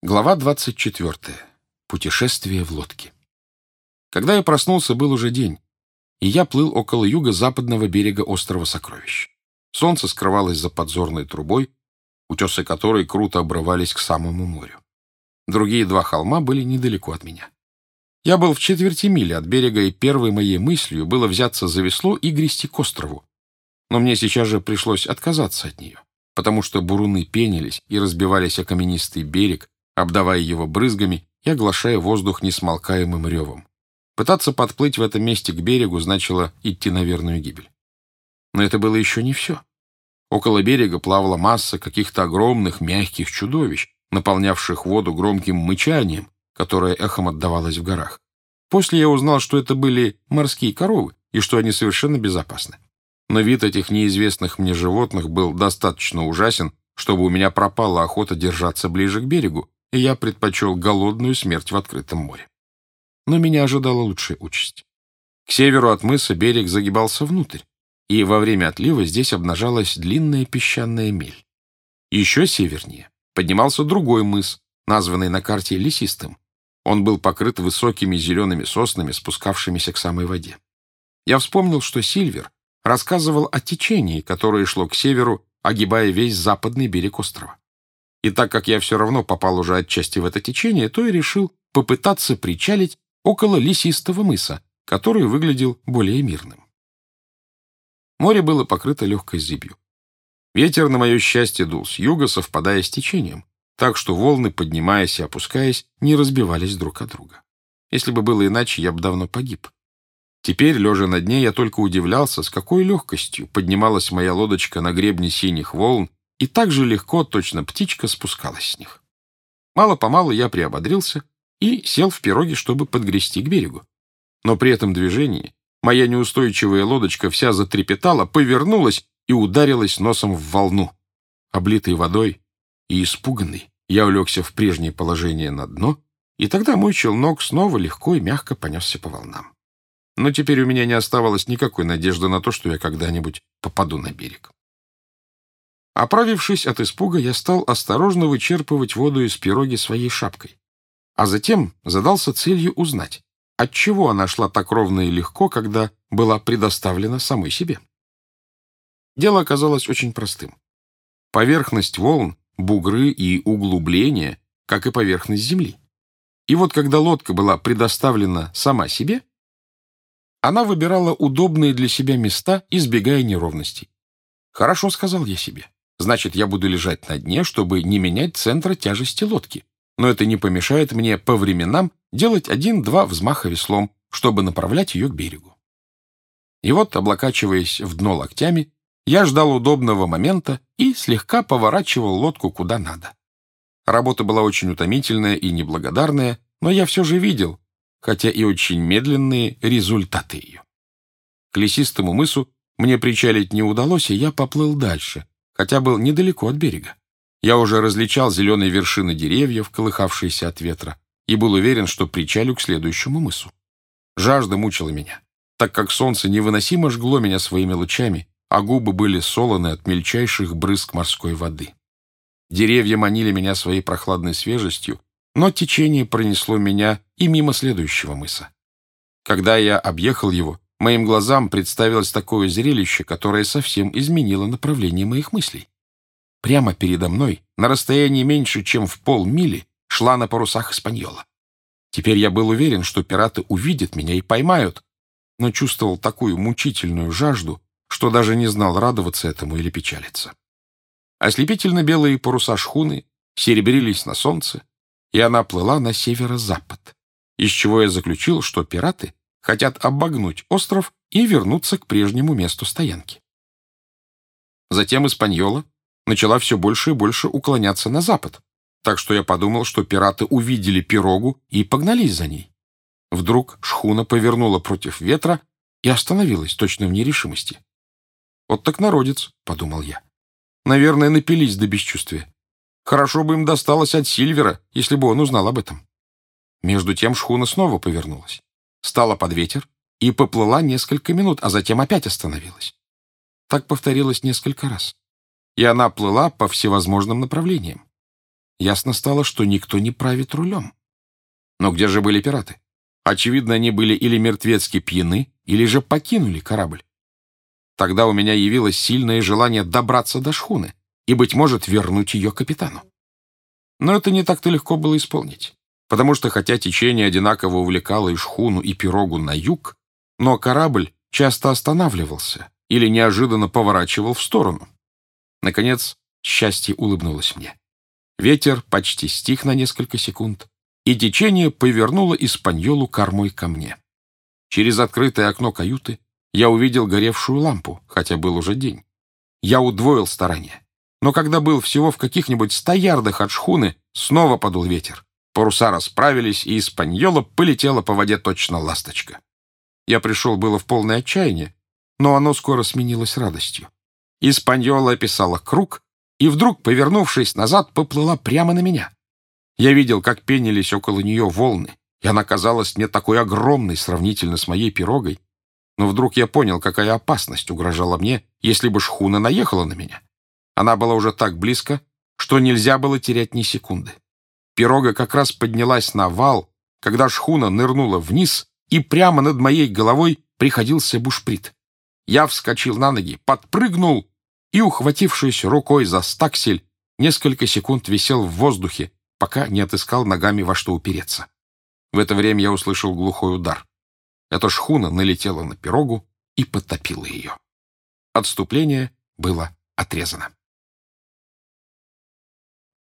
Глава 24. Путешествие в лодке. Когда я проснулся, был уже день, и я плыл около юго-западного берега острова Сокровищ. Солнце скрывалось за подзорной трубой, утесы которой круто обрывались к самому морю. Другие два холма были недалеко от меня. Я был в четверти мили от берега, и первой моей мыслью было взяться за весло и грести к острову. Но мне сейчас же пришлось отказаться от нее, потому что буруны пенились и разбивались о каменистый берег, обдавая его брызгами и оглашая воздух несмолкаемым ревом. Пытаться подплыть в этом месте к берегу значило идти на верную гибель. Но это было еще не все. Около берега плавала масса каких-то огромных мягких чудовищ, наполнявших воду громким мычанием, которое эхом отдавалось в горах. После я узнал, что это были морские коровы и что они совершенно безопасны. Но вид этих неизвестных мне животных был достаточно ужасен, чтобы у меня пропала охота держаться ближе к берегу, и я предпочел голодную смерть в открытом море. Но меня ожидала лучшая участь. К северу от мыса берег загибался внутрь, и во время отлива здесь обнажалась длинная песчаная мель. Еще севернее поднимался другой мыс, названный на карте Лесистым. Он был покрыт высокими зелеными соснами, спускавшимися к самой воде. Я вспомнил, что Сильвер рассказывал о течении, которое шло к северу, огибая весь западный берег острова. И так как я все равно попал уже отчасти в это течение, то и решил попытаться причалить около лесистого мыса, который выглядел более мирным. Море было покрыто легкой зыбью. Ветер, на мое счастье, дул с юга, совпадая с течением, так что волны, поднимаясь и опускаясь, не разбивались друг от друга. Если бы было иначе, я бы давно погиб. Теперь, лежа на дне, я только удивлялся, с какой легкостью поднималась моя лодочка на гребне синих волн и так же легко, точно птичка, спускалась с них. Мало-помалу я приободрился и сел в пироге, чтобы подгрести к берегу. Но при этом движении моя неустойчивая лодочка вся затрепетала, повернулась и ударилась носом в волну. Облитый водой и испуганный, я улегся в прежнее положение на дно, и тогда мой челнок снова легко и мягко понесся по волнам. Но теперь у меня не оставалось никакой надежды на то, что я когда-нибудь попаду на берег. Оправившись от испуга, я стал осторожно вычерпывать воду из пироги своей шапкой. А затем задался целью узнать, отчего она шла так ровно и легко, когда была предоставлена самой себе. Дело оказалось очень простым. Поверхность волн, бугры и углубления, как и поверхность земли. И вот когда лодка была предоставлена сама себе, она выбирала удобные для себя места, избегая неровностей. «Хорошо», — сказал я себе. Значит, я буду лежать на дне, чтобы не менять центра тяжести лодки. Но это не помешает мне по временам делать один-два взмаха веслом, чтобы направлять ее к берегу. И вот, облокачиваясь в дно локтями, я ждал удобного момента и слегка поворачивал лодку куда надо. Работа была очень утомительная и неблагодарная, но я все же видел, хотя и очень медленные, результаты ее. К лесистому мысу мне причалить не удалось, и я поплыл дальше, хотя был недалеко от берега. Я уже различал зеленые вершины деревьев, колыхавшиеся от ветра, и был уверен, что причалю к следующему мысу. Жажда мучила меня, так как солнце невыносимо жгло меня своими лучами, а губы были солоны от мельчайших брызг морской воды. Деревья манили меня своей прохладной свежестью, но течение пронесло меня и мимо следующего мыса. Когда я объехал его, Моим глазам представилось такое зрелище, которое совсем изменило направление моих мыслей. Прямо передо мной, на расстоянии меньше, чем в полмили, шла на парусах Испаньола. Теперь я был уверен, что пираты увидят меня и поймают, но чувствовал такую мучительную жажду, что даже не знал, радоваться этому или печалиться. Ослепительно-белые паруса шхуны серебрились на солнце, и она плыла на северо-запад, из чего я заключил, что пираты хотят обогнуть остров и вернуться к прежнему месту стоянки. Затем Испаньола начала все больше и больше уклоняться на запад, так что я подумал, что пираты увидели пирогу и погнались за ней. Вдруг шхуна повернула против ветра и остановилась точно в нерешимости. «Вот так народец», — подумал я. «Наверное, напились до бесчувствия. Хорошо бы им досталось от Сильвера, если бы он узнал об этом». Между тем шхуна снова повернулась стала под ветер и поплыла несколько минут, а затем опять остановилась. Так повторилось несколько раз. И она плыла по всевозможным направлениям. ясно стало, что никто не правит рулем. Но где же были пираты? Очевидно, они были или мертвецки пьяны, или же покинули корабль. Тогда у меня явилось сильное желание добраться до шхуны и, быть может, вернуть ее капитану. Но это не так-то легко было исполнить, потому что хотя течение одинаково увлекало и шхуну, и пирогу на юг, но корабль часто останавливался или неожиданно поворачивал в сторону. Наконец, счастье улыбнулось мне. Ветер почти стих на несколько секунд, и течение повернуло Испаньолу кормой ко мне. Через открытое окно каюты я увидел горевшую лампу, хотя был уже день. Я удвоил старания. Но когда был всего в каких-нибудь ста ярдах от шхуны, снова подул ветер. Паруса расправились, и Испаньола полетела по воде точно ласточка. Я пришел было в полное отчаяние, но оно скоро сменилось радостью. Испаньола описала круг и вдруг, повернувшись назад, поплыла прямо на меня. Я видел, как пенились около нее волны, и она казалась мне такой огромной сравнительно с моей пирогой. Но вдруг я понял, какая опасность угрожала мне, если бы шхуна наехала на меня. Она была уже так близко, что нельзя было терять ни секунды. Пирога как раз поднялась на вал, когда шхуна нырнула вниз, и прямо над моей головой приходился бушприт. Я вскочил на ноги, подпрыгнул и, ухватившись рукой за стаксель, несколько секунд висел в воздухе, пока не отыскал ногами во что упереться. В это время я услышал глухой удар. Эта шхуна налетела на пирогу и потопила ее. Отступление было отрезано.